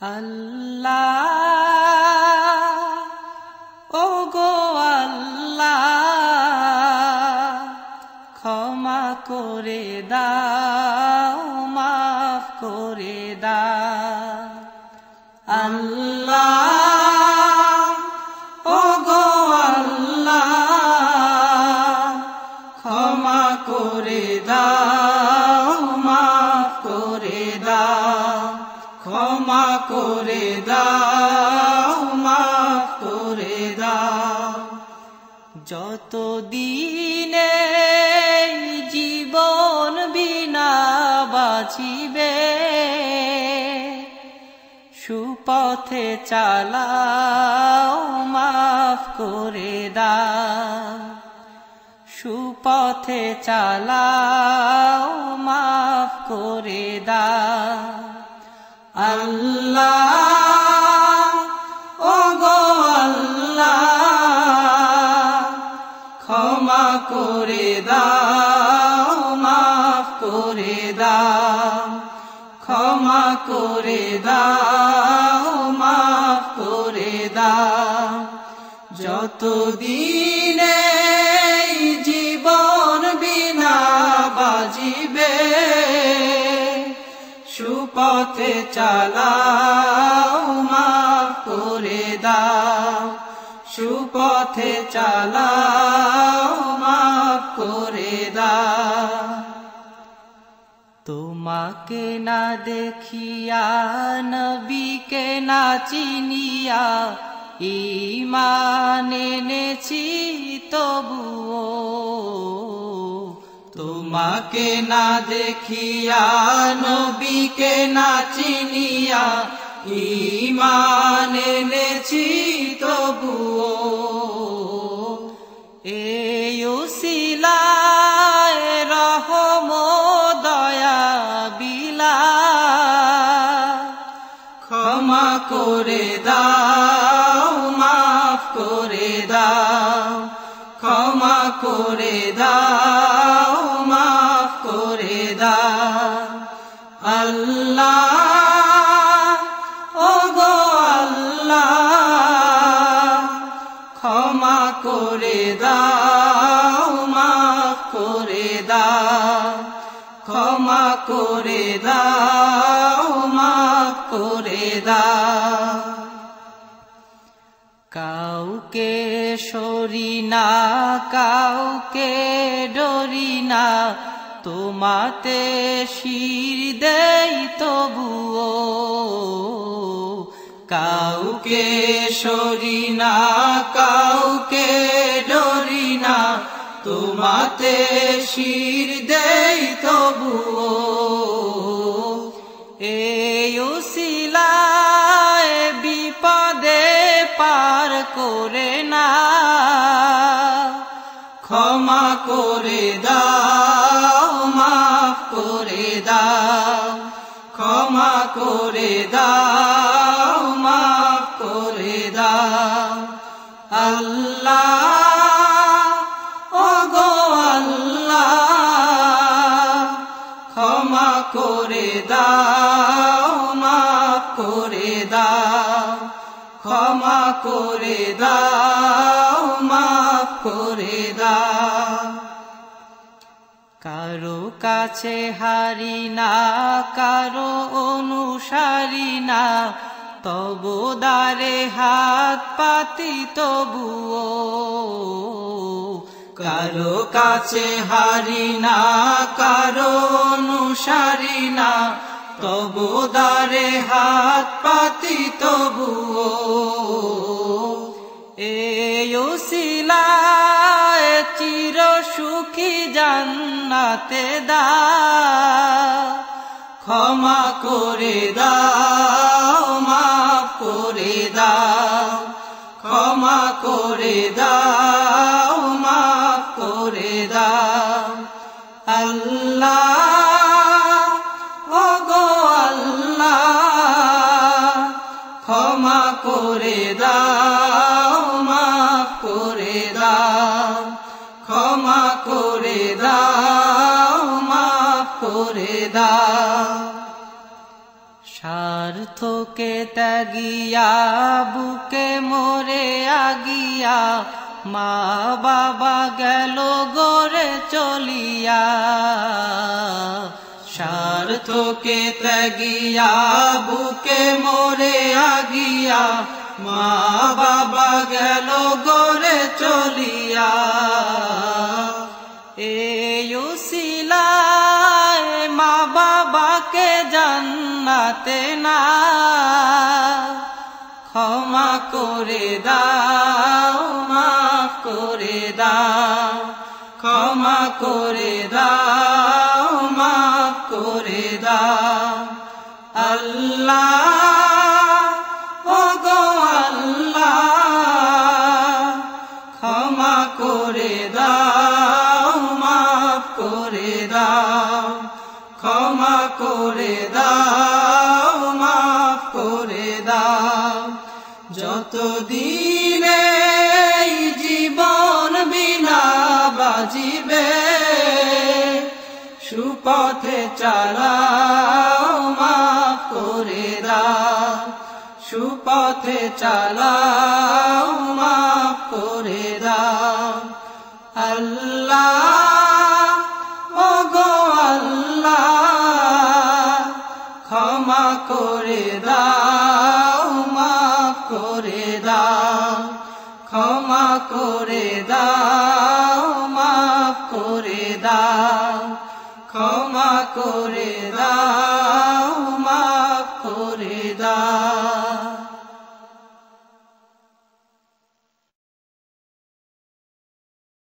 আল্লাহ ও গো আল্লাহ, ক্ষমা করে দাও, মাফ করে দাও। আল্লাহ ও গো আল্লাহ, ক্ষমা করে দাও। করে দাও, মাফ করে দাও। যত দিনে জীবন বিনা বাঁচিবে, সুপথে চালাও, মাফ করে দাও। সুপথে চালাও, মাফ করে দাও। আল্লাহ ও ক্ষমা করে মাফ করে ক্ষমা করে মাফ করে দাও যত সুপথে চালাও, মাফ করে দাও। সুপথে চালাও, মাফ করে দাও। তোমাকে না দেখিয়া, নবীকে না চিনিয়া ইমান এনেছি তবুও তোমাকে না দেখিয়া, নবীকে না চিনিয়া ইমান এনেছি তবুও। এই উসিলায় রহম দয়া বিলা। ক্ষমা করে দাও, মাফ করে দাও, ক্ষমা করে দাও। করে দাও, মাফ করে দাও। ক্ষমা করে দাও, মাফ করে দাও। কাউকে সরি না, কাউকে ডরি না, তোমাতে শির দেই তবুও। কাউকে সরি না কাউকে ডরি না, তোমাতে শির দেই তবুও। এই উসিলায় বিপদে পার করে না, ক্ষমা করে দাও, মাফ করে দাও, ক্ষমা করে দাও। দাও, মাফ করে দাও, ক্ষমা করে দাও, মাফ করে দাও। কারও কাছে হারি না, কারও অনুসারী না, তবু দারে হাত পাতি তবুও। কারও কাছে হারি না, কারও অনুসারী না তবু দারে হাত পাতি এই উসিলায় চির সুখী জান্নাতে দা। ক্ষমা করে দাও, মাফ করে দাও, ক্ষমা করে দাও। করে দাও, মাফ করে দাও, ক্ষমা করে দাও, মাফ করে দাও। স্বার্থকে ত্যাগিয়া, বুকে মোরে আগিয়া, মা বাবা গেল গোরে চলিয়া। স্বার্থকে ত্যাগিয়া, বুকে মোরে আগিয়া, মা বাবা গেল গোরে চলিয়া। এই মা বাবাকে জান্নাতে না। ক্ষমা করে দাও, মাফ করে দাও, ক্ষমা করে দাও। দাও আল্লাহ ও গো আল্লাহ, ক্ষমা করে দাও, মাফ করে দাও, ক্ষমা করে দাও, মাফ করে দাও। যত দিনে জীবন বিনা বাজিবে সুপথে চালাও, মাফ করে দাও। সুপথে চালাও, মাফ করে দাও। আল্লাহ ও গো আল্লাহ, ক্ষমা করে দাও, মাফ করে ক্ষমা করে দাও। ক্ষমা করে দাও।